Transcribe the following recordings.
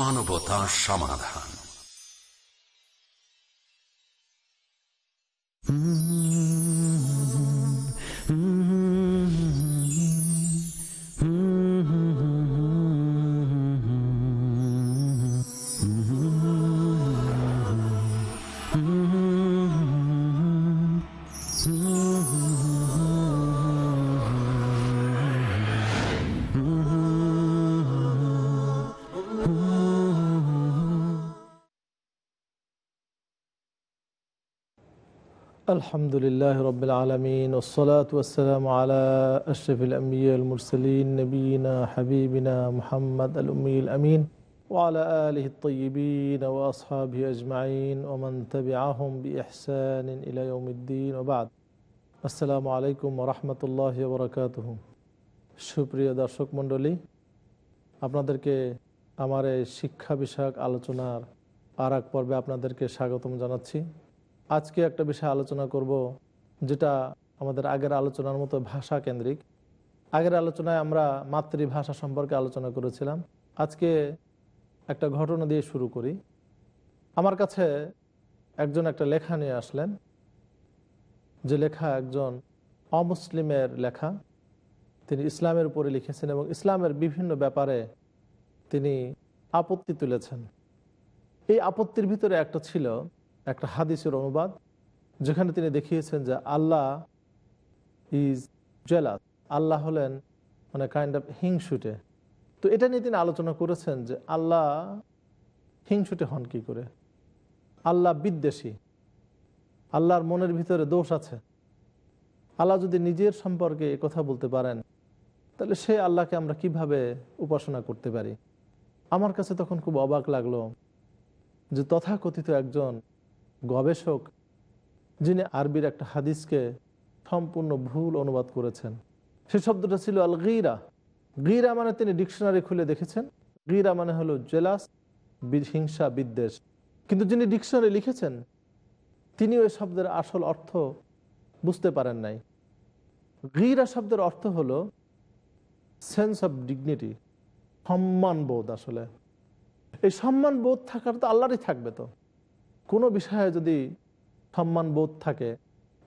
মানবতা সমাধান। الحمد لله رب العالمين والصلاة والسلام على أشرف الأنبياء المرسلين نبينا حبيبنا محمد الأمي الأمين وعلى آله الطيبين وأصحابه أجمعين ومن تبعهم بإحسان إلى يوم الدين وبعد السلام عليكم ورحمة الله وبركاته সুপ্রিয় দর্শক মণ্ডলী আপনাদেরকে আমার এই শিক্ষা বিষয়ক আলোচনার আর এক পর্বে আপনাদেরকে স্বাগতম জানাচ্ছি আজকে একটা বিষয় আলোচনা করব, যেটা আমাদের আগের আলোচনার মতো ভাষা কেন্দ্রিক। আগের আলোচনায় আমরা মাতৃভাষা সম্পর্কে আলোচনা করেছিলাম। আজকে একটা ঘটনা দিয়ে শুরু করি। আমার কাছে একজন একটা লেখা নিয়ে আসলেন। যে লেখা একজন অমুসলিমের লেখা। তিনি ইসলামের উপরে লিখেছেন এবং ইসলামের বিভিন্ন ব্যাপারে তিনি আপত্তি তুলেছেন। এই আপত্তির ভিতরে একটা ছিল একটা হাদিসের অনুবাদ, যেখানে তিনি দেখিয়েছেন যে আল্লাহ ইজ জেলাস আল্লাহ হলেন মানে কাইন্ড অফ হিংসুটে। তো এটা নিয়ে তিনি আলোচনা করেছেন যে আল্লাহ হিংসুটে হন কি করে? আল্লাহ বিদ্বেষী। আল্লাহর মনের ভিতরে দোষ আছে। আল্লাহ যদি নিজের সম্পর্কে কথা বলতে পারেন, তাহলে সে আল্লাহকে আমরা কীভাবে উপাসনা করতে পারি? আমার কাছে তখন খুব অবাক লাগল যে তথাকথিত একজন গবেষক যিনি আরবির একটা হাদিসকে সম্পূর্ণ ভুল অনুবাদ করেছেন। সে শব্দটা ছিল আল গিরা গিরা মানে তিনি ডিকশনারি খুলে দেখেছেন। গিরা মানে হলো জেলাস হিংসা বিদ্বেষ। কিন্তু যিনি ডিকশনারি লিখেছেন, তিনি ওই শব্দের আসল অর্থ বুঝতে পারেন নাই। গিরা শব্দের অর্থ হলো সেন্স অফ ডিগনিটি সম্মান বোধ আসলে। এই সম্মান বোধ থাকার তো আল্লাহরই থাকবে তো। কোনো বিষয়ে যদি সম্মান বোধ থাকে,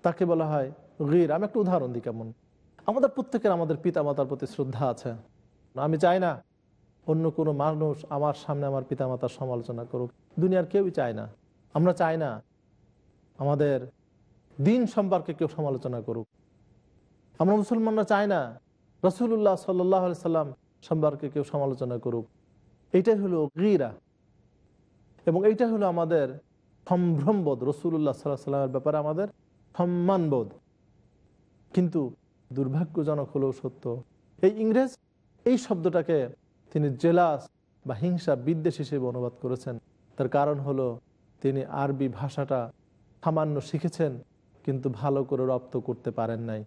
তাকে বলা হয় গির। আমি একটা উদাহরণ দিই কেমন? আমাদের প্রত্যেকের আমাদের পিতা মাতার প্রতি শ্রদ্ধা আছে। আমি চাই না অন্য কোনো মানুষ আমার সামনে আমার পিতা মাতার সমালোচনা করুক। দুনিয়ার কেউই চায় না। আমরা চাই না আমাদের দিন সম্পর্কে কেউ সমালোচনা করুক। আমরা মুসলমানরা চাই না রসুল্লাহ সাল্লাহ সাল্লাম সম্পর্কে কেউ সমালোচনা করুক। এইটাই হলো গিরা। এবং এইটা হলো আমাদের সম্ভ্রমবোধ রসুল্লাহ সাল্লাহ সাল্লামের ব্যাপারে আমাদের সম্মানবোধ। কিন্তু দুর্ভাগ্যজনক হলেও সত্য, এই ইংরেজ এই শব্দটাকে তিনি জেলাস বা হিংসা বিদ্বেষ হিসেবে অনুবাদ করেছেন। তার কারণ হলো তিনি আরবি ভাষাটা সামান্য শিখেছেন, কিন্তু ভালো করে রপ্ত করতে পারেন নাই।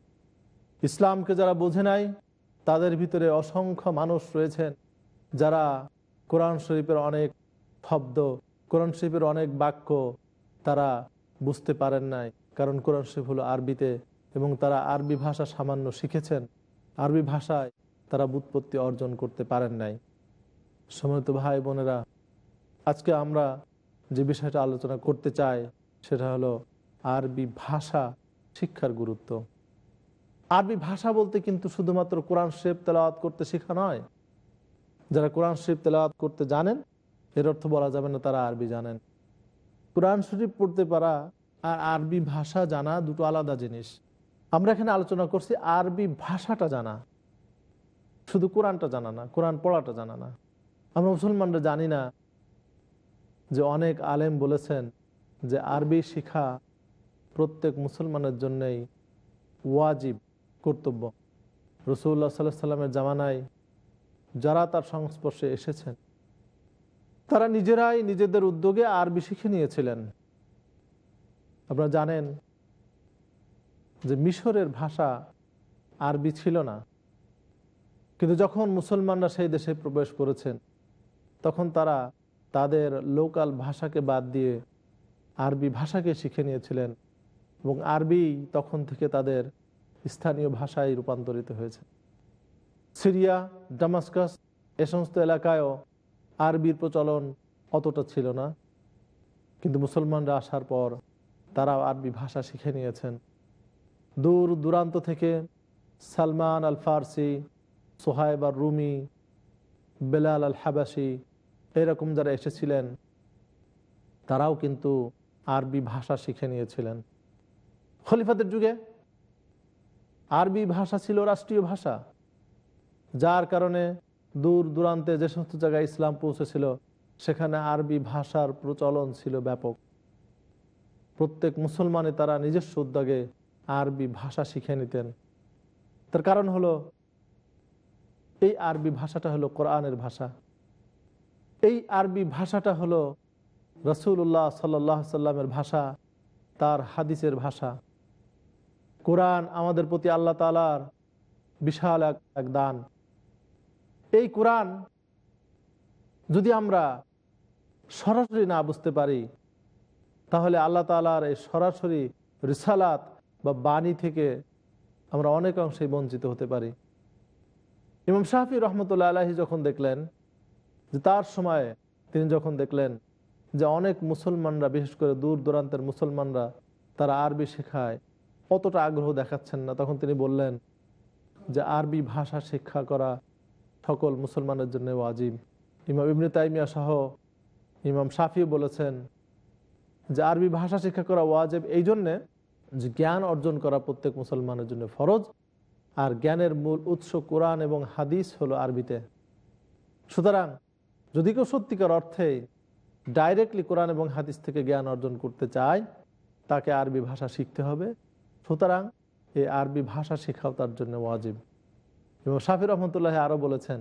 ইসলামকে যারা বোঝে নাই, তাদের ভিতরে অসংখ্য মানুষ রয়েছেন যারা কোরআন শরীফের অনেক শব্দ কোরআন শরীফের অনেক বাক্য তারা বুঝতে পারেন নাই, কারণ কোরআন শরীফ হলো আরবিতে এবং তারা আরবি ভাষা সামান্য শিখেছেন। আরবি ভাষায় তারা বুৎপত্তি অর্জন করতে পারেন নাই। সময়ত ভাই বোনেরা, আজকে আমরা যে বিষয়টা আলোচনা করতে চাই সেটা হলো আরবি ভাষা শিক্ষার গুরুত্ব। আরবি ভাষা বলতে কিন্তু শুধুমাত্র কোরআন শরীফ তেলাওয়াত করতে শেখা নয়। যারা কোরআন শরীফ তেলাওয়াত করতে জানেন এর অর্থ বলা যাবে না তারা আরবি জানেন। কোরআন শরীফ পড়তে পারা আর আরবি ভাষা জানা দুটো আলাদা জিনিস। আমরা এখানে আলোচনা করছি আরবি ভাষাটা জানা। শুধু কোরআনটা জানা না, কোরআন পড়াটা জানা না। আমরা মুসলমানরা জানি না যে অনেক আলেম বলেছেন যে আরবি শিখা প্রত্যেক মুসলমানের জন্যই ওয়াজিব কর্তব্য। রসুল্লাহ সাল্লাহ সাল্লামের জামানায় যারা তার সংস্পর্শে এসেছেন তারা নিজেরাই নিজেদের উদ্যোগে আরবি শিখে নিয়েছিলেন। আপনারা জানেন যে মিশরের ভাষা আরবি ছিল না। কিন্তু যখন মুসলমানরা সেই দেশে প্রবেশ করেছেন, তখন তারা তাদের লোকাল ভাষাকে বাদ দিয়ে আরবি ভাষাকে শিখে নিয়েছিলেন এবং আরবি তখন থেকে তাদের স্থানীয় ভাষায় রূপান্তরিত হয়েছে। সিরিয়া ডামাস্কাস এ সমস্ত এলাকায়ও আরবির প্রচলন অতটা ছিল না। কিন্তু মুসলমানরা আসার পর তারাও আরবি ভাষা শিখে নিয়েছেন। দূর দূরান্ত থেকে সালমান আল ফারসি সোহাইব আর রুমি বেলাল আল হাবাসি এরকম যারা এসেছিলেন, তারাও কিন্তু আরবি ভাষা শিখে নিয়েছিলেন। খলিফাদের যুগে আরবি ভাষা ছিল রাষ্ট্রীয় ভাষা, যার কারণে দূর দূরান্তে যে সমস্ত জায়গায় ইসলাম পৌঁছেছিল, সেখানে আরবি ভাষার প্রচলন ছিল ব্যাপক। প্রত্যেক মুসলমানে তারা নিজস্ব উদ্যোগে আরবি ভাষা শিখে নিতেন। তার কারণ হলো, এই আরবি ভাষাটা হলো কোরআনের ভাষা। এই আরবি ভাষাটা হলো রসুল্লাহ সাল্লাহ সাল্লামের ভাষা, তার হাদিসের ভাষা। কোরআন আমাদের প্রতি আল্লাহ তালার বিশাল এক এক দান। এই কোরআন যদি আমরা সরাসরি না বুঝতে পারি, তাহলে আল্লাহ তালার এই সরাসরি রিসালাত বা বাণী থেকে আমরা অনেক অংশেই বঞ্চিত হতে পারি। ইমাম শাহি রহমতুল্লা আলাহি যখন দেখলেন যে তার সময়ে তিনি যখন দেখলেন যে অনেক মুসলমানরা, বিশেষ করে দূর দূরান্তের মুসলমানরা, তারা আরবি শেখায়, অতটা আগ্রহ দেখাচ্ছেন না। তখন তিনি বললেন যে আরবি ভাষা শিক্ষা করা সকল মুসলমানের জন্য ওয়াজিব। ইমাম ইবনে তাইমিয়া সহ ইমাম শাফিও বলেছেন যে আরবি ভাষা শিক্ষা করা ওয়াজিব এই জন্যে যে জ্ঞান অর্জন করা প্রত্যেক মুসলমানের জন্য ফরজ, আর জ্ঞানের মূল উৎস কোরআন এবং হাদিস হলো আরবিতে। সুতরাং যদি কেউ সত্যিকার অর্থে ডাইরেক্টলি কোরআন এবং হাদিস থেকে জ্ঞান অর্জন করতে চায়, তাকে আরবি ভাষা শিখতে হবে। সুতরাং এই আরবি ভাষা শেখাও তার জন্য ওয়াজিব। এবং শাফির রহমতুল্লাহ আরও বলেছেন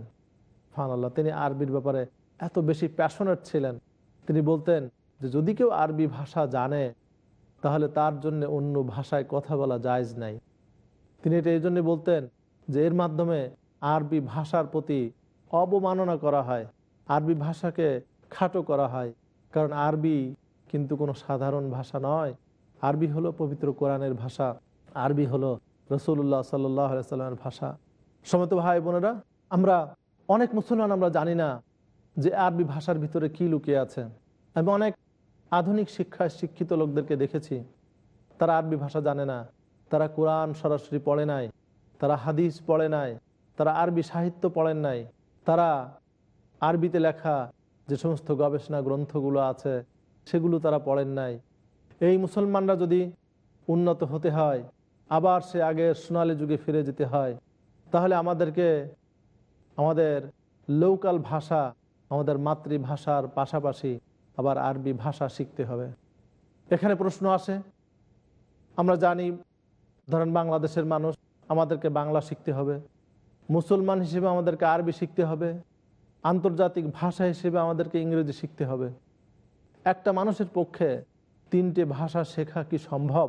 ফান আল্লাহ তিনি আরবির ব্যাপারে এত বেশি প্যাশনেট ছিলেন। তিনি বলতেন যে, যদি কেউ আরবি ভাষা জানে, তাহলে তার জন্য অন্য ভাষায় কথা বলা জায়জ নাই। তিনি এটা এই জন্যে বলতেন যে, এর মাধ্যমে আরবি ভাষার প্রতি অবমাননা করা হয়, আরবি ভাষাকে খাটো করা হয়। কারণ আরবি কিন্তু কোনো সাধারণ ভাষা নয়। আরবি হলো পবিত্র কোরআনের ভাষা, আরবি হলো রসুল্লাহ সাল্লাহ সাল্লামের ভাষা। সমত ভাই বোনেরা, আমরা অনেক মুসলমান আমরা জানি না যে আরবি ভাষার ভিতরে কি লুকিয়ে আছে। আমি অনেক আধুনিক শিক্ষায় শিক্ষিত লোকদেরকে দেখেছি। তারা আরবি ভাষা জানে না। তারা কোরআন সরাসরি পড়ে নাই। তারা হাদিস পড়ে নাই। তারা আরবি সাহিত্য পড়েন নাই। তারা আরবিতে লেখা যে সমস্ত গবেষণা গ্রন্থগুলো আছে, সেগুলো তারা পড়েন নাই। এই মুসলমানরা যদি উন্নত হতে হয়, আবার সে আগের সোনালী যুগে ফিরে যেতে হয় তাহলে আমাদেরকে আমাদের লোকাল ভাষা, আমাদের মাতৃভাষার পাশাপাশি আবার আরবি ভাষা শিখতে হবে। এখানে প্রশ্ন আসে, আমরা জানি ধরেন বাংলাদেশের মানুষ আমাদেরকে বাংলা শিখতে হবে, মুসলমান হিসেবে আমাদেরকে আরবি শিখতে হবে, আন্তর্জাতিক ভাষা হিসেবে আমাদেরকে ইংরেজি শিখতে হবে। একটা মানুষের পক্ষে তিনটে ভাষা শেখা কি সম্ভব?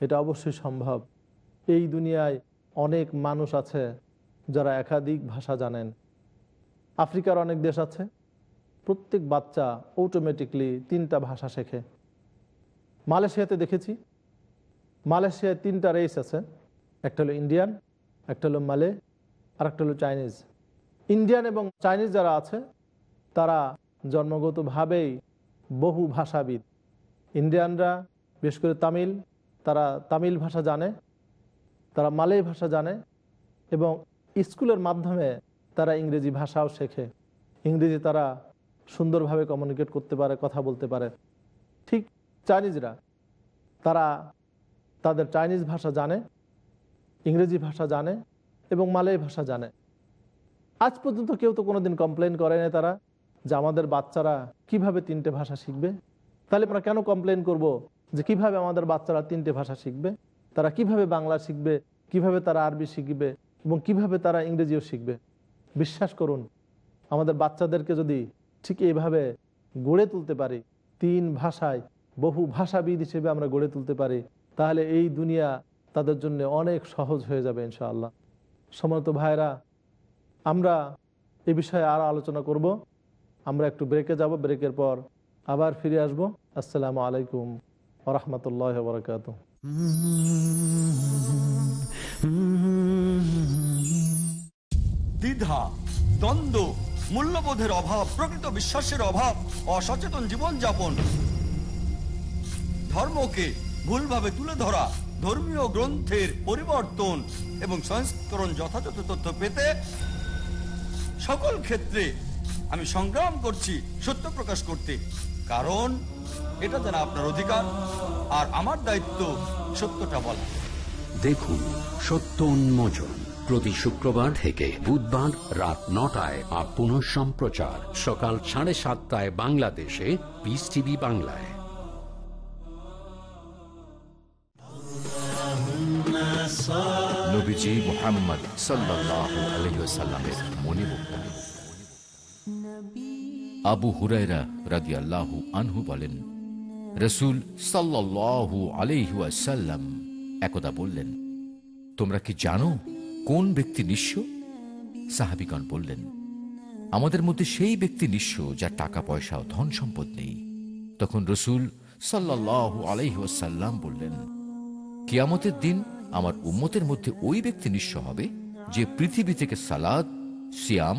এটা অবশ্যই সম্ভব। এই দুনিয়ায় অনেক মানুষ আছে যারা একাধিক ভাষা জানেন। আফ্রিকার অনেক দেশ আছে। প্রত্যেক বাচ্চা অটোমেটিকলি তিনটা ভাষা শেখে। মালয়েশিয়াতে দেখেছি। মালয়েশিয়ায় তিনটা রেস আছে। একটা হলো ইন্ডিয়ান একটা হলো মালে আর একটা হলো চাইনিজ ইন্ডিয়ান এবং চাইনিজ যারা আছে, তারা জন্মগতভাবেই বহু ভাষাবিদ। ইন্ডিয়ানরা বিশেষ করে তামিল, তারা তামিল ভাষা জানে। তারা মালয় ভাষা জানে এবং স্কুলের মাধ্যমে তারা ইংরেজি ভাষাও শেখে। ইংরেজি তারা সুন্দরভাবে কমিউনিকেট করতে পারে, কথা বলতে পারে। ঠিক চাইনিজরা, তারা তাদের চাইনিজ ভাষা জানে, ইংরেজি ভাষা জানে এবং মালয় ভাষা জানে। আজ পর্যন্ত কেউ তো কোনোদিন কমপ্লেন করে না তারা যে আমাদের বাচ্চারা কীভাবে তিনটে ভাষা শিখবে। তাহলে আমরা কেন কমপ্লেন করব যে কীভাবে আমাদের বাচ্চারা তিনটে ভাষা শিখবে? তারা কীভাবে বাংলা শিখবে, কীভাবে তারা আরবি শিখবে এবং কীভাবে তারা ইংরেজিও শিখবে? বিশ্বাস করুন, আমাদের বাচ্চাদেরকে যদি ঠিক এইভাবে গড়ে তুলতে পারি, তিন ভাষায়, বহু ভাষাবিদ হিসেবে আমরা গড়ে তুলতে পারি, তাহলে এই দুনিয়া তাদের জন্য অনেক সহজ হয়ে যাবে ইনশাআল্লাহ। সমত ভাইরা আমরা এ বিষয়ে আরও আলোচনা করব। আমরা একটু ব্রেকে যাব ব্রেকের পর আবার ফিরে আসব। আসসালামু আলাইকুম ওরহমতুল্লাহ বরকাত দ্বিধা, দ্বন্দ্ব, মূল্যবোধের অভাব, প্রকৃত বিশ্বাসের অভাব, অসচেতন জীবনযাপন। ধর্মকে ভুলভাবে তুলে ধরা, ধর্মীয় গ্রন্থের পরিবর্তন এবং সংস্করণ যথাযথ তথ্য পেতে সকল ক্ষেত্রে আমি সংগ্রাম করছি সত্য প্রকাশ করতে। কারণ এটা যেন আপনার অধিকার আর আমার দায়িত্ব সত্যটা বলা। দেখুন সত্য উন্মোচন প্রতি শুক্রবার থেকে বুধবার রাত নটায় আর পুনঃ সম্প্রচার সকাল সাড়ে সাতটায় বাংলাদেশে পিস টিভি বাংলায়। নবীজি মোহাম্মদ সাল্লাল্লাহু আলাইহি ওয়াসাল্লামের মণিমুক্তা আবু হুরায়রা রাদিয়াল্লাহু আনহু বলেন, রসূল সাল্লাল্লাহু আলাইহি ওয়াসাল্লাম একদা বললেন, তোমরা কি জানো কোন ব্যক্তি নিঃস্ব? সাহাবিগণ বললেন, আমাদের মধ্যে সেই ব্যক্তি নিঃস্ব যার টাকা, পয়সা ও ধন সম্পদ নেই। তখন রসুল সাল্লাল্লাহু আলাইহুয়াসাল্লাম বললেন, কিয়ামতের দিন আমার উম্মতের মধ্যে ওই ব্যক্তি নিঃস্ব হবে যে পৃথিবী থেকে সালাদ, সিয়াম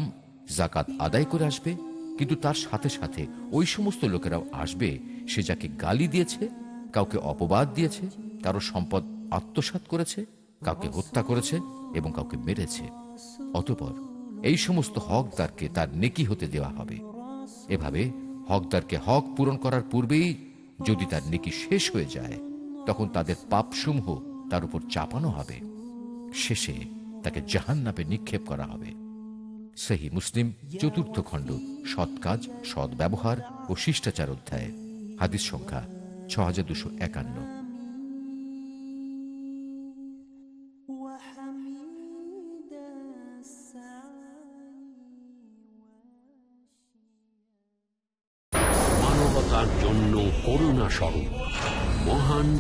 জাকাত আদায় করে আসবে কিন্তু তার সাথে সাথে ওই সমস্ত লোকেরাও আসবে, সে যাকে গালি দিয়েছে, কাউকে অপবাদ দিয়েছে, কারও সম্পদ আত্মসাৎ করেছে, কাউকে হত্যা করেছে এবং কাউকে মেরেছে। অতপর এই সমস্ত হকদারকে তার নেকি হতে দেওয়া হবে। এভাবে হকদারকে হক পূরণ করার পূর্বেই যদি তার নেকি শেষ হয়ে যায়, তখন তাদের পাপসমূহ তার উপর চাপানো হবে। শেষে তাকে জাহান্নাপে নিক্ষেপ করা হবে। সেহী মুসলিম চতুর্থ খণ্ড, সৎ কাজ সদ্ব্যবহার ব্যবহার ও শিষ্টাচার অধ্যায়, হাদিস সংখ্যা ছ হাজার দুশো একান্ন।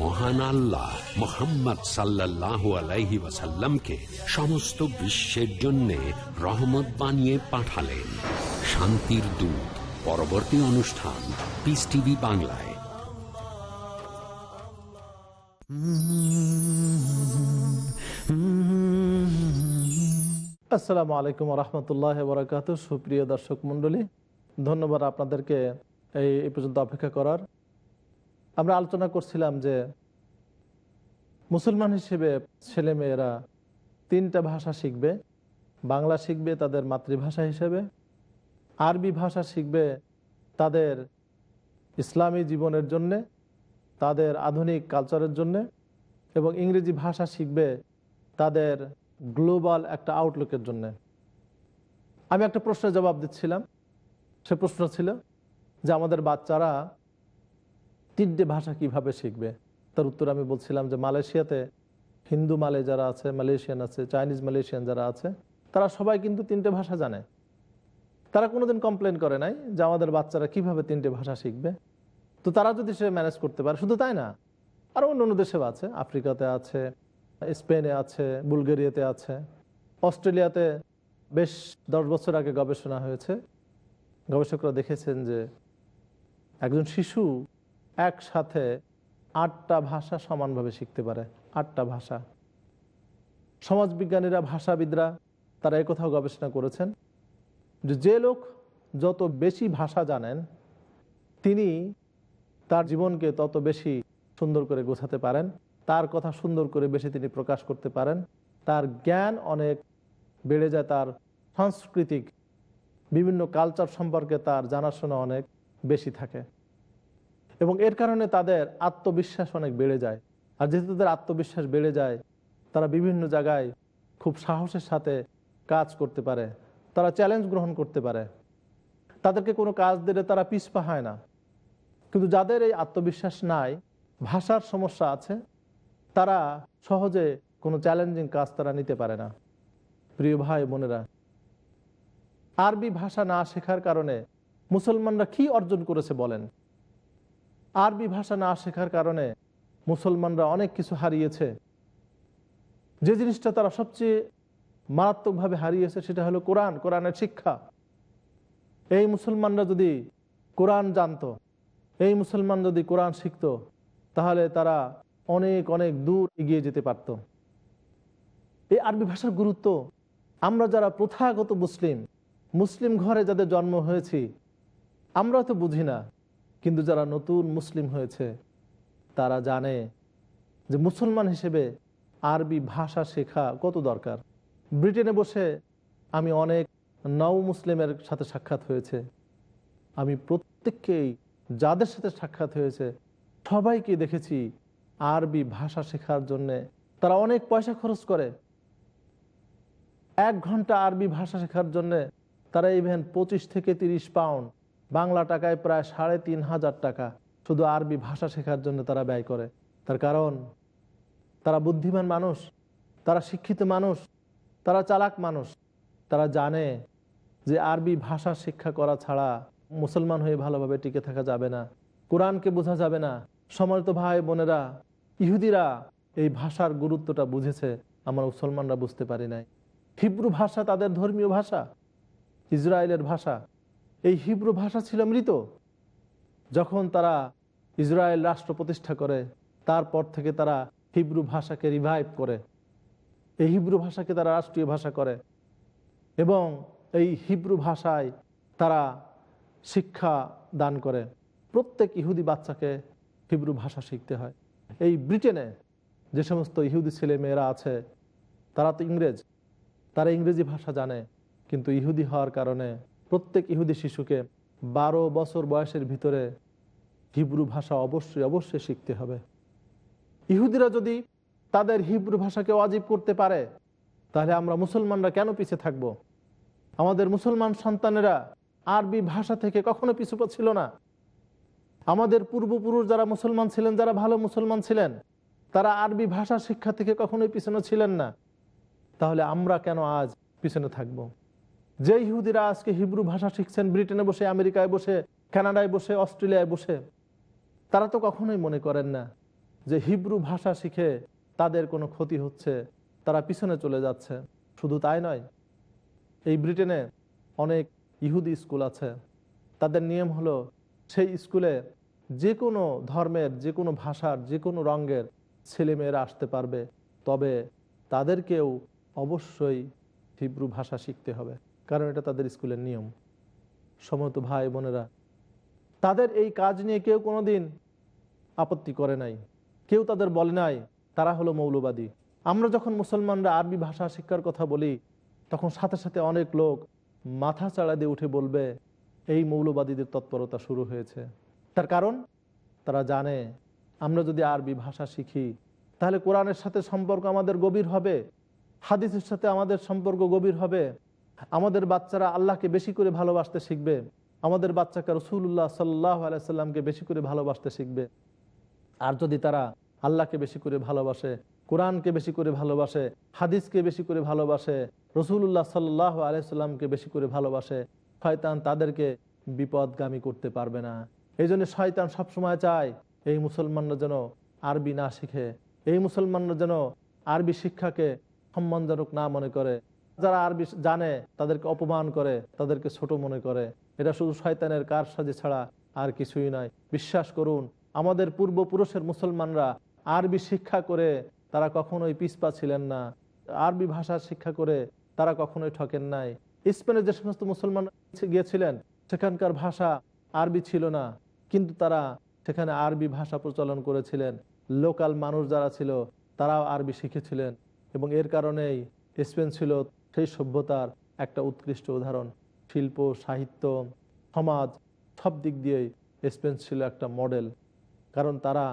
মহান আল্লাহ মোহাম্মদ সাল্লাহ আলাইহি ওয়াসাল্লামকে সমস্ত বিশ্বের জন্য রহমত বানিয়ে পাঠালেন। শান্তির দূত, পরবর্তী অনুষ্ঠান পিস টিভি বাংলায়। আসসালামু আলাইকুম রহমতুল্লাহ বরাকাত সুপ্রিয় দর্শক মণ্ডলী, ধন্যবাদ আপনাদেরকে এই এই পর্যন্ত অপেক্ষা করার। আমরা আলোচনা করছিলাম যে মুসলমান হিসেবে ছেলেমেয়েরা তিনটা ভাষা শিখবে, বাংলা শিখবে তাদের মাতৃভাষা হিসেবে, আরবি ভাষা শিখবে তাদের ইসলামী জীবনের জন্যে, তাদের আধুনিক কালচারের জন্যে এবং ইংরেজি ভাষা শিখবে তাদের গ্লোবাল একটা আউটলুকের জন্য। আমি একটা প্রশ্নের জবাব দিচ্ছিলাম। সে প্রশ্ন ছিল যে আমাদের বাচ্চারা তিনটে ভাষা কীভাবে শিখবে? তার উত্তর আমি বলছিলাম যে মালয়েশিয়াতে হিন্দু মালে যারা আছে, মালয়েশিয়ান আছে, চাইনিজ মালয়েশিয়ান যারা আছে, তারা সবাই কিন্তু তিনটে ভাষা জানে। তারা কোনোদিন কমপ্লেন করে নাই যে আমাদের বাচ্চারা কীভাবে তিনটে ভাষা শিখবে। তো তারা যদি সে ম্যানেজ করতে পারে, শুধু তাই না আরও অন্য অন্য দেশেও আছে। আফ্রিকাতে আছে, স্পেনে আছে, বুলগেরিয়াতে আছে। অস্ট্রেলিয়াতে বেশ দশ বছর আগে গবেষণা হয়েছে। গবেষকরা দেখেছেন যে একজন শিশু একসাথে আটটা ভাষা সমানভাবে শিখতে পারে, আটটা ভাষা। সমাজবিজ্ঞানীরা, ভাষাবিদরা, তারা একথাও গবেষণা করেছেন যে যে লোক যত বেশি ভাষা জানেন, তিনি তার জীবনকে তত বেশি সুন্দর করে গোছাতে পারেন, তার কথা সুন্দর করে বেশি তিনি প্রকাশ করতে পারেন, তার জ্ঞান অনেক বেড়ে যায়, তার সাংস্কৃতিক বিভিন্ন কালচার সম্পর্কে তার জানাশোনা অনেক বেশি থাকে। এবং এর কারণে তাদের আত্মবিশ্বাস অনেক বেড়ে যায়। আর যেহেতু তাদের আত্মবিশ্বাস বেড়ে যায়, তারা বিভিন্ন জায়গায় খুব সাহসের সাথে কাজ করতে পারে, তারা চ্যালেঞ্জ গ্রহণ করতে পারে। তাদেরকে কোনো কাজ দিলে তারা পিছপা হয় না। কিন্তু যাদের এই আত্মবিশ্বাস নাই, ভাষার সমস্যা আছে, তারা সহজে কোনো চ্যালেঞ্জিং কাজ তারা নিতে পারে না। প্রিয় ভাই বোনেরা, আরবি ভাষা না শেখার কারণে মুসলমানরা কি অর্জন করেছে বলেন? আরবি ভাষা না শেখার কারণে মুসলমানরা অনেক কিছু হারিয়েছে। যে জিনিসটা তারা সবচেয়ে মারাত্মকভাবে হারিয়েছে সেটা হলো কোরআন, কোরআনের শিক্ষা। এই মুসলমানরা যদি কোরআন জানতো, এই মুসলমান যদি কোরআন শিখত, তাহলে তারা অনেক অনেক দূর এগিয়ে যেতে পারত। এই আরবি ভাষার গুরুত্ব, আমরা যারা প্রথাগত মুসলিম মুসলিম ঘরে যাদের জন্ম হয়েছি, আমরা তো বুঝি না কিন্তু যারা নতুন মুসলিম হয়েছে, তারা জানে যে মুসলমান হিসেবে আরবি ভাষা শেখা কত দরকার। ব্রিটেনে বসে আমি অনেক নও মুসলিমের সাথে সাক্ষাৎ হয়েছে। আমি প্রত্যেককেই যাদের সাথে সাক্ষাৎ হয়েছে, সবাইকে দেখেছি আরবি ভাষা শেখার জন্যে তারা অনেক পয়সা খরচ করে। এক ঘণ্টা আরবি ভাষা শেখার জন্যে তারা ইভেন পঁচিশ থেকে তিরিশ পাউন্ড বাংলা টাকায় প্রায় সাড়ে তিন হাজার টাকা শুধু আরবি ভাষা শেখার জন্য তারা ব্যয় করে। তার কারণ, তারা বুদ্ধিমান মানুষ, তারা শিক্ষিত মানুষ, তারা চালাক মানুষ। তারা জানে যে আরবি ভাষা শিক্ষা করা ছাড়া মুসলমান হয়ে ভালোভাবে টিকে থাকা যাবে না। কোরআনকে বোঝা যাবে না। সমানিত ভাই বোনেরা, ইহুদিরা এই ভাষার গুরুত্বটা বুঝেছে। আমরা মুসলমানরা বুঝতে পারি নাই। হিব্রু ভাষা তাদের ধর্মীয় ভাষা, ইসরায়েলের ভাষা। এই হিব্রু ভাষা ছিল মৃত। যখন তারা ইসরায়েল রাষ্ট্র প্রতিষ্ঠা করে, তারপর থেকে তারা হিব্রু ভাষাকে রিভাইভ করে। এই হিব্রু ভাষাকে তারা রাষ্ট্রীয় ভাষা করে এবং এই হিব্রু ভাষায় তারা শিক্ষা দান করে। প্রত্যেক ইহুদি বাচ্চাকে হিব্রু ভাষা শিখতে হয়। এই ব্রিটেনে যে সমস্ত ইহুদি ছেলে মেয়েরা আছে, তারা তো ইংরেজ, তারা ইংরেজি ভাষা জানে, কিন্তু ইহুদি হওয়ার কারণে প্রত্যেক ইহুদি শিশুকে বারো বছর বয়সের ভিতরে হিব্রু ভাষা অবশ্যই অবশ্যই শিখতে হবে। ইহুদিরা যদি তাদের হিব্রু ভাষাকে অজীব করতে পারে, তাহলে আমরা মুসলমানরা কেন পিছিয়ে থাকব? আমাদের মুসলমান সন্তানেরা আরবি ভাষা থেকে কখনো পিছু ছিল না। আমাদের পূর্বপুরুষ যারা মুসলমান ছিলেন, যারা ভালো মুসলমান ছিলেন, তারা আরবি ভাষা শিক্ষা থেকে কখনোই পিছনে ছিলেন না। তাহলে আমরা কেন আজ পিছনে থাকব। যে ইহুদিরা আজকে হিব্রু ভাষা শিখছেন, ব্রিটেনে বসে, আমেরিকায় বসে, কানাডায় বসে, অস্ট্রেলিয়ায় বসে, তারা তো কখনোই মনে করেন না যে হিব্রু ভাষা শিখে তাদের কোনো ক্ষতি হচ্ছে, তারা পিছনে চলে যাচ্ছে। শুধু তাই নয়, এই ব্রিটেনে অনেক ইহুদি স্কুল আছে। তাদের নিয়ম হলো, সেই স্কুলে যে কোনো ধর্মের, যে কোনো ভাষার, যে কোনো রঙের ছেলেমেয়েরা আসতে পারবে। তবে তাদেরকেও অবশ্যই হিব্রু ভাষা শিখতে হবে। কারণ এটা তাদের স্কুলের নিয়ম। সমত ভাই বোনেরা, তাদের এই কাজ নিয়ে কেউ কোনো দিন আপত্তি করে নাই। কেউ তাদের বলে নাই, তারা হলো মৌলবাদী। আমরা যখন মুসলমানরা আরবি ভাষা শিক্ষার কথা বলি, তখন সাথে সাথে অনেক লোক মাথা চাড়া দিয়ে উঠে বলবে, এই মৌলবাদীদের তৎপরতা শুরু হয়েছে। তার কারণ, তারা জানে, আমরা যদি আরবি ভাষা শিখি, তাহলে কোরআনের সাথে সম্পর্ক আমাদের গভীর হবে, হাদিসের সাথে আমাদের সম্পর্ক গভীর হবে। আমাদের বাচ্চারা আল্লাহকে বেশি করে ভালোবাসতে শিখবে। আমাদের বাচ্চাকে রসুল্লাহ সাল্লাহ আলাইসাল্লামকে বেশি করে ভালোবাসতে শিখবে। আর যদি তারা আল্লাহকে বেশি করে ভালোবাসে, কোরআনকে বেশি করে ভালোবাসে, হাদিসকে বেশি করে ভালোবাসে রসুল্লাহ সাল্লাহ আলাইসাল্লামকে বেশি করে ভালোবাসে, শয়তান তাদেরকে বিপদগামী করতে পারবে না। এই জন্য শয়তান সবসময় চায়, এই মুসলমানরা যেন আরবি না শিখে, এই মুসলমানরা যেন আরবি শিক্ষাকে সম্মানজনক না মনে করে। যারা আরবি জানে, তাদেরকে অপমান করে, তাদেরকে ছোট মনে করে। এটা শুধু শয়তানের কার সাজে ছাড়া আর কিছুই নয়। বিশ্বাস করুন, আমাদের পূর্বপুরুষের মুসলমানরা আরবি শিক্ষা করে তারা কখনোই পিসপা ছিলেন না। আরবি ভাষা শিক্ষা করে তারা কখনোই ঠকেন নাই। স্পেনের যে সমস্ত মুসলমান গিয়েছিলেন, সেখানকার ভাষা আরবি ছিল না। কিন্তু তারা সেখানে আরবি ভাষা প্রচলন করেছিলেন। লোকাল মানুষ যারা ছিল, তারাও আরবি শিখেছিলেন। এবং এর কারণেই স্পেন ছিল সেই সভ্যতার একটা উৎকৃষ্ট উদাহরণ। শিল্প, সাহিত্য, সমাজ, সব দিক দিয়েই স্পেন ছিল একটা মডেল। কারণ তারা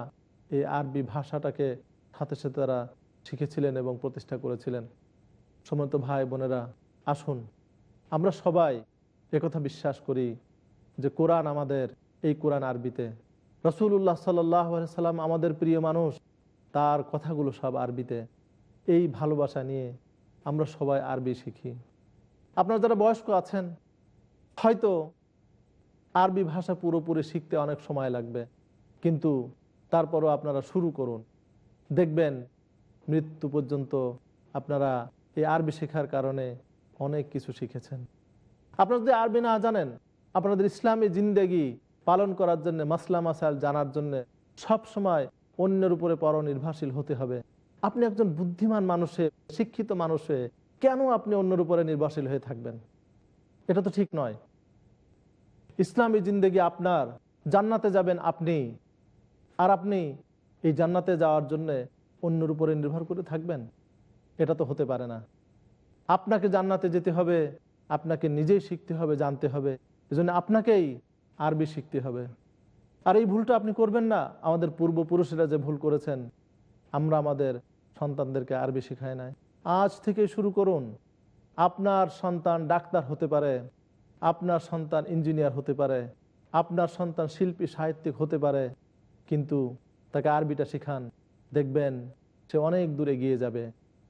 এই আরবি ভাষাটাকে সাথে সাথে তারা শিখেছিলেন এবং প্রতিষ্ঠা করেছিলেন। সমন্ত ভাই বোনেরা, আসুন, আমরা সবাই একথা বিশ্বাস করি যে কোরআন আমাদের এই কোরআন আরবিতে। রসুল্লাহ সাল্লাহ সাল্লাম আমাদের প্রিয় মানুষ, তার কথাগুলো সব আরবিতে। এই ভালোবাসা নিয়ে আমরা সবাই আরবি শিখি। আপনারা যারা বয়স্ক আছেন, হয়তো আরবি ভাষা পুরোপুরি শিখতে অনেক সময় লাগবে, কিন্তু তারপরও আপনারা শুরু করুন। দেখবেন মৃত্যু পর্যন্ত আপনারা এই আরবি শেখার কারণে অনেক কিছু শিখেছেন। আপনারা যদি আরবি না জানেন, আপনাদের ইসলামী জিন্দেগি পালন করার জন্য, মাসলা মাসাল জানার জন্যে সব সময় অন্যের উপরে পরনির্ভরশীল হতে হবে। আপনি একজন বুদ্ধিমান মানুষে, শিক্ষিত মানুষে, কেন আপনি অন্যের উপরে নির্ভরশীল হয়ে থাকবেন? এটা তো ঠিক নয়। ইসলামী জিন্দেগি আপনার, জান্নাতে যাবেন আপনি। আর আপনি এই জান্নাতে যাওয়ার জন্য অন্যের উপরে নির্ভর করে থাকবেন? এটা তো হতে পারে না। আপনাকে জান্নাতে যেতে হবে, আপনাকে নিজেই শিখতে হবে, জানতে হবে। এজন্য আপনাকেই আরবি শিখতে হবে। আর এই ভুলটা আপনি করবেন না। আমাদের পূর্বপুরুষেরা যে ভুল করেছেন, আমরা আমাদের সন্তানদেরকে আরবি শেখায় নাই। আজ থেকে শুরু করুন। আপনার সন্তান ডাক্তার হতে পারে, আপনার সন্তান ইঞ্জিনিয়ার হতে পারে, আপনার সন্তান শিল্পী, সাহিত্যিক হতে পারে, কিন্তু তাকে আরবিটা শেখান। দেখবেন সে অনেক দূরে গিয়ে যাবে।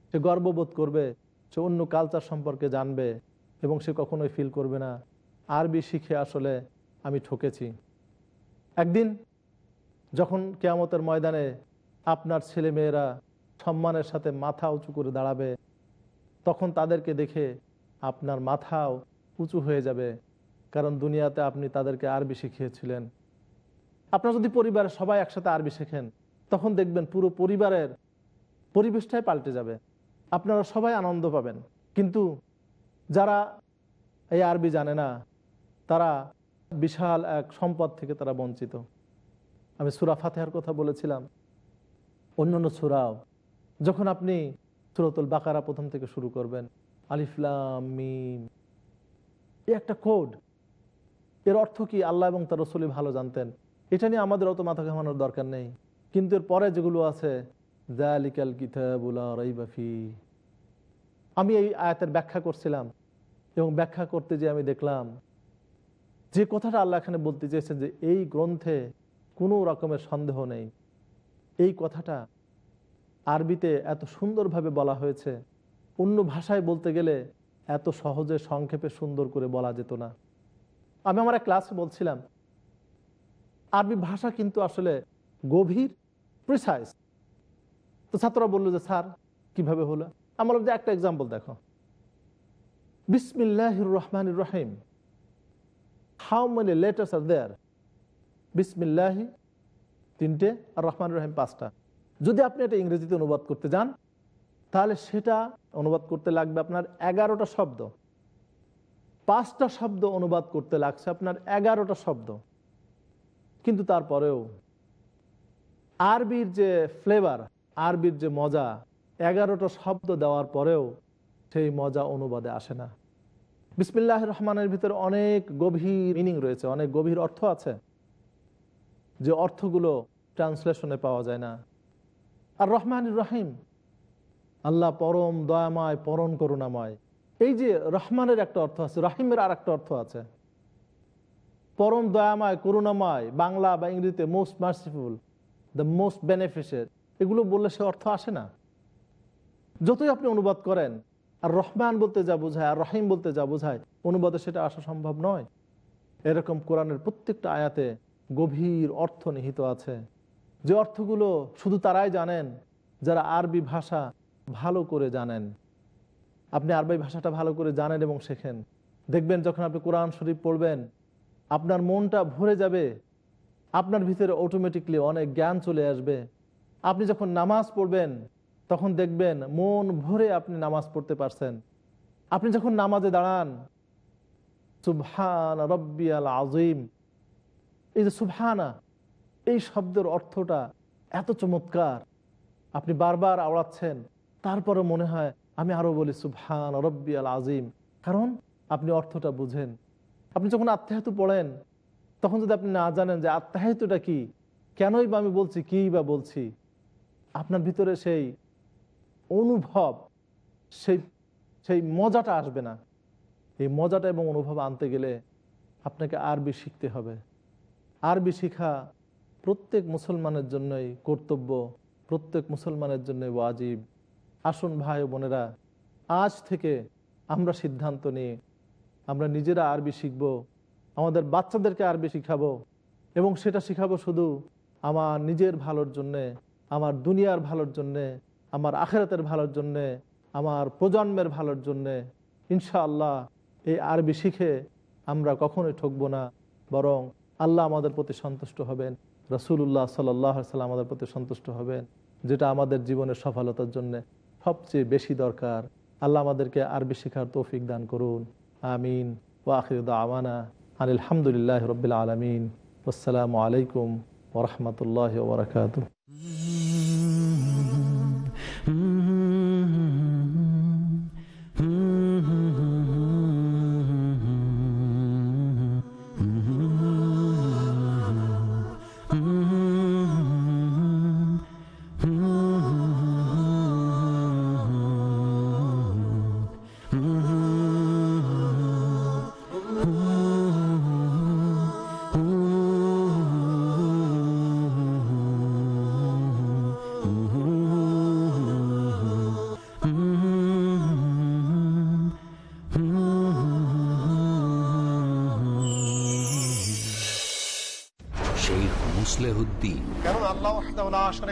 সে গর্ববোধ করবে, সে অন্য কালচার সম্পর্কে জানবে এবং সে কখনোই ফিল করবে না। আরবি শিখে আসলে আমি ঠকেছি। একদিন যখন কেয়ামতের ময়দানে আপনার ছেলে মেয়েরা সম্মানের সাথে মাথা উঁচু করে দাঁড়াবে। তখন তাদেরকে দেখে আপনার মাথাও উঁচু হয়ে যাবে, কারণ দুনিয়াতে আপনি তাদেরকে আরবি শিখিয়েছিলেন। আপনার যদি পরিবারের সবাই একসাথে আরবি শেখেন, তখন দেখবেন পুরো পরিবারের পরিবেশটাই পাল্টে যাবে। আপনারা সবাই আনন্দ পাবেন। কিন্তু যারা এই আরবি জানে না, তারা বিশাল এক সম্পদ থেকে তারা বঞ্চিত। আমি সুরা ফাতেহার কথা বলেছিলাম। অন্যান্য সুরাও যখন আপনি সুরতুল বাকারা প্রথম থেকে শুরু করবেন আলিফলাম এ একটা কোড। এর অর্থ কি? আল্লাহ এবং তার রসুলি ভালো জানতেন। এটা নিয়ে আমাদের অত মাথা ঘামানোর দরকার নেই। কিন্তু এর পরে যেগুলো আছে জালিকাল আমি এই আয়াতের ব্যাখ্যা করছিলাম এবং ব্যাখ্যা করতে যে আমি দেখলাম, যে কথাটা আল্লাহ এখানে বলতে চেয়েছেন যে, এই গ্রন্থে কোনো রকমের সন্দেহ নেই। এই কথাটা আরবিতে এত সুন্দরভাবে বলা হয়েছে। অন্য ভাষায় বলতে গেলে এত সহজে সংক্ষেপে সুন্দর করে বলা যেত না। আমি আমার এক ক্লাসে বলছিলাম, আরবি ভাষা কিন্তু আসলে গভীর প্রিসাইজ তো ছাত্ররা বলল যে, স্যার, কীভাবে হলো? আমার যে, একটা এক্সাম্পল দেখো। বিসমিল্লাহ রহমান রহিম। How many letters are there বিসমিল্লাহি, তিনটে, আর রহমান রহিম পাঁচটা। যদি আপনি এটা ইংরেজিতে অনুবাদ করতে যান, তাহলে সেটা অনুবাদ করতে লাগবে আপনার এগারোটা শব্দ। পাঁচটা শব্দ অনুবাদ করতে লাগছে আপনার এগারোটা শব্দ। কিন্তু তারপরেও আরবির যে ফ্লেভার আরবির যে মজা, এগারোটা শব্দ দেওয়ার পরেও সেই মজা অনুবাদে আসে না। বিসমিল্লাহ রহমানের ভিতরে অনেক গভীর মিনিং রয়েছে, অনেক গভীর অর্থ আছে, যে অর্থগুলো ট্রান্সলেশনে পাওয়া যায় না। আর রহমান রহিম। আল্লাহ পরম দয়াময়, পরম করুণাময়। এই যে রহমানের একটা অর্থ আছে, রহিমের আর একটা অর্থ আছে। পরম দয়াময়, করুণাময়, বাংলা বা ইংরেজিতে most merciful the most beneficent এগুলো বললে সে অর্থ আসে না। যতই আপনি অনুবাদ করেন আর রহমান বলতে যা বোঝায় আর রহিম বলতে যা বোঝায়, অনুবাদে সেটা আসা সম্ভব নয়। এরকম কোরআনের প্রত্যেকটা আয়াতে গভীর অর্থ নিহিত আছে। যে অর্থগুলো শুধু তারাই জানেন, যারা আরবি ভাষা ভালো করে জানেন। আপনি আরবি ভাষাটা ভালো করে জানেন এবং শেখেন। দেখবেন যখন আপনি কোরআন শরীফ পড়বেন, আপনার মনটা ভরে যাবে, আপনার ভিতরে অটোমেটিকলি অনেক জ্ঞান চলে আসবে। আপনি যখন নামাজ পড়বেন, তখন দেখবেন মন ভরে আপনি নামাজ পড়তে পারছেন। আপনি যখন নামাজে দাঁড়ান, সুবহান রব্বি আল আজিম এই যে সুবহানা এই শব্দের অর্থটা এত চমৎকার। আপনি বারবার আওড়াচ্ছেন তারপরে মনে হয় আমি আরও বলি, সুবহান রব্বি আল আজিম কারণ আপনি অর্থটা বুঝেন। আপনি যখন আত্মাহাতু পড়েন, তখন যদি আপনি না জানেন যে আত্মাহাতুটা কি, কেনই বা আমি বলছি, কী বা বলছি, আপনার ভিতরে সেই অনুভব, সেই সেই মজাটা আসবে না। এই মজাটা এবং অনুভব আনতে গেলে আপনাকে আরবি শিখতে হবে। আরবি শিখা প্রত্যেক মুসলমানের জন্যই কর্তব্য, প্রত্যেক মুসলমানের জন্য ওয়াজিব। আসুন ভাই বোনেরা, আজ থেকে আমরা সিদ্ধান্ত নিই, আমরা নিজেরা আরবি শিখব, আমাদের বাচ্চাদেরকে আরবি শিখাবো এবং সেটা শিখাবো শুধু আমার নিজের ভালোর জন্যে, আমার দুনিয়ার ভালোর জন্যে, আমার আখেরাতের ভালোর জন্যে, আমার প্রজন্মের ভালোর জন্যে। ইনশাআল্লাহ এই আরবি শিখে আমরা কখনোই ঠকবো না, বরং আল্লাহ আমাদের প্রতি সন্তুষ্ট হবেন। রসুল্লাহ সাল্লাহ সাল্লাম আমাদের প্রতি সন্তুষ্ট হবেন, যেটা আমাদের জীবনের সফলতার জন্য সবচেয়ে বেশি দরকার। আল্লাহ আমাদেরকে আরবি শিখার তৌফিক দান করুন। আমিন। ও আখিরুদ্দা আমানা আনিলামদুলিল্লাহ রবিল আলমিন। আসসালামু আলাইকুম ওরহমতুল্লাহ ওবরাকাত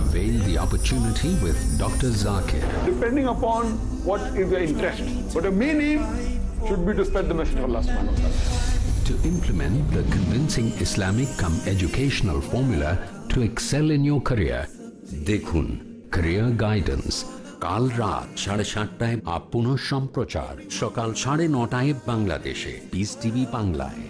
Avail the opportunity with Dr. Zakir. Depending upon what is your interest. But the main aim should be to spread the message of Allah subhanahu wa ta'ala. To implement the convincing Islamic come educational formula to excel in your career. দেখুন career guidance কাল রাত সাড়ে সাতটায় up পুনঃ সম্প্রচার সকাল সাড়ে নটায় বাংলাদেশে পিস টিভি বাংলায়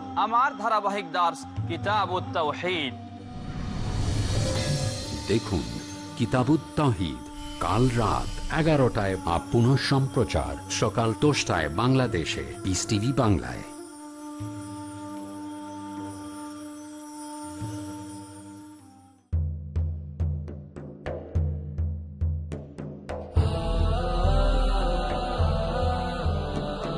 আমার ধারাবাহিক দাস কিতাব দেখুন কিতাবুত্তাহিদ কাল রাত এগারোটায় বা পুনঃ সম্প্রচার সকাল দশটায় বাংলাদেশে বিস টিভি বাংলায়।